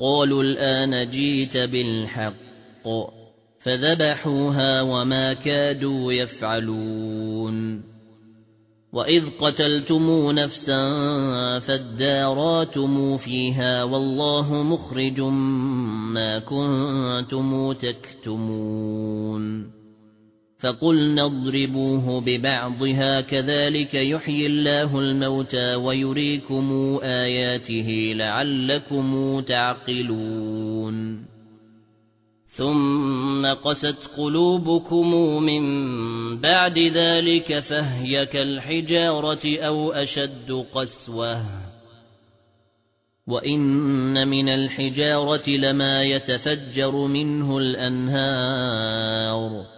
قالوا الآن جيت بالحق فذبحوها وما كادوا يفعلون. وَإِذْ قَتَلْتُمُ نَفْسًا فَادَّارَأْتُمْ فِيهَا وَاللَّهُ مُخْرِجٌ مَا كُنتُمْ تَكْتُمُونَ. فَقُلْنَا اضْرِبُوهُ بِبَعْضِهَا كَذَلِكَ يُحْيِي اللَّهُ الْمَوْتَى وَيُرِيكُمْ آيَاتِهِ لَعَلَّكُمْ تَعْقِلُونَ. ثُمَّ قَسَتْ قُلُوبُكُمْ مِنْ بَعْدِ ذَلِكَ فَهِيَ كَالْحِجَارَةِ أَوْ أَشَدُّ قَسْوَةً. وَإِنَّ مِنَ الْحِجَارَةِ لَمَا يَتَفَجَّرُ مِنْهُ الْأَنْهَارُ.